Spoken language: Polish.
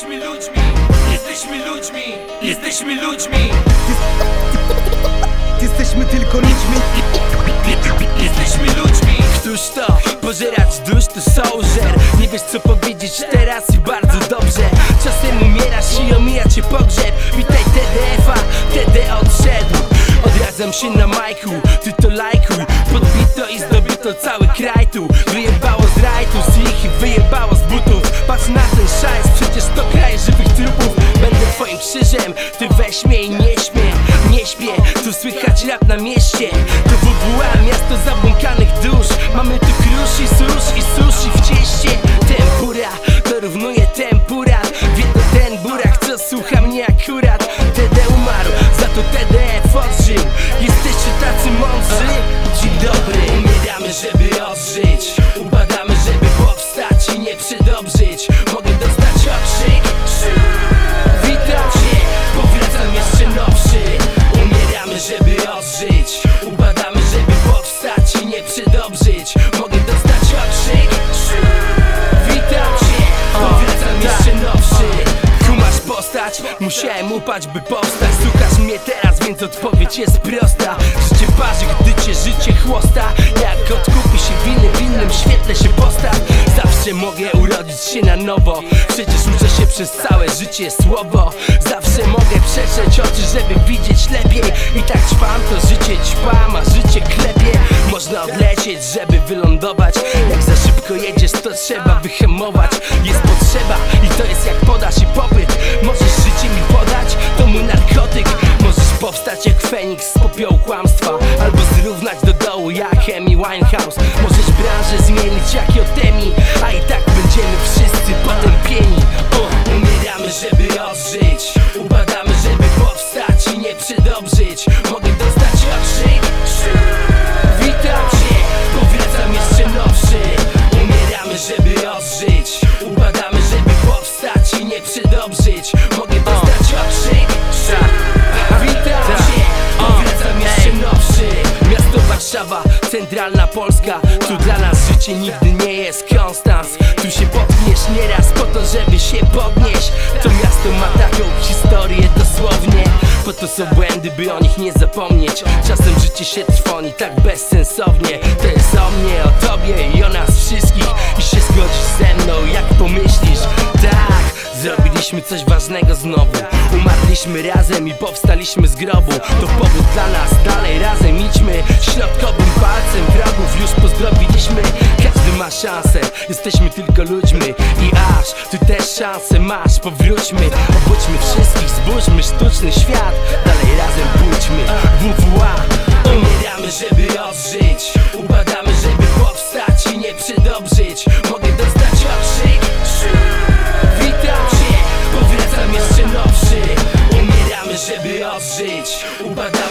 Jesteśmy ludźmi, jesteśmy ludźmi, jesteśmy ludźmi. Jesteśmy tylko ludźmi. Jesteśmy ludźmi. Któż to? Pożerać dusz to sołżer. Nie wiesz co powiedzieć teraz i bardzo dobrze. Czasem umierasz i omija cię pogrzeb. Witaj TDF-a, TD odszedł. Odradzam się na majku, ty to lajkuj Podbito i zdobyto cały kraj tu. Wyjebało z rajtu, взгляд на месте. Musiałem upaść, by powstać. Słuchasz mnie teraz, więc odpowiedź jest prosta. Życie parzy, gdy cię życie chłosta. Jak odkupi się winy, w innym świetle się postaw. Zawsze mogę urodzić się na nowo. Przecież uczę się przez całe życie słowo. Zawsze mogę przetrzeć oczy, żeby widzieć lepiej. I tak ćpam, to życie ćpam, a życie klepie. Można odlecieć, żeby wylądować. Jak szybko jedziesz, to trzeba wyhamować Jest potrzeba i to jest jak podaż i popyt. Możesz życie mi podać, to mój narkotyk. Możesz powstać jak Feniks z popiołu kłamstwa Albo zrównać do dołu jak Amy Winehouse. Możesz branżę zmienić jak Jotemi A i tak będziemy wszyscy potępieni. O, Umieramy żeby odżyć. Upadamy żeby powstać i nie przedobrzyć. Mogę Mogę dostać okrzyk? Witam cię, powracam jeszcze nowszy. Miasto Warszawa, centralna Polska. Tu dla nas życie nigdy nie jest konstans. Tu się potkniesz nieraz po to, żeby się podnieść. To miasto ma taką historię dosłownie. Po to są błędy, by o nich nie zapomnieć. Czasem życie się trwoni tak bezsensownie. To jest o mnie, o tobie i o nas wszystkich. I się zgodzisz ze mną, jak pomyślisz. Tak, Zrobiliśmy coś ważnego znowu. Umarliśmy razem i powstaliśmy z grobu. To powód dla nas, dalej razem idźmy. Środkowym palcem wrogów już pozdrowiliśmy. Każdy ma szansę, jesteśmy tylko ludźmi. I aż, ty też szansę masz, powróćmy. Obudźmy wszystkich, zbudźmy sztuczny świat. Dalej razem pójdźmy. WWA Umieramy, żeby odżyć Upadamy, czas żyć, ubadać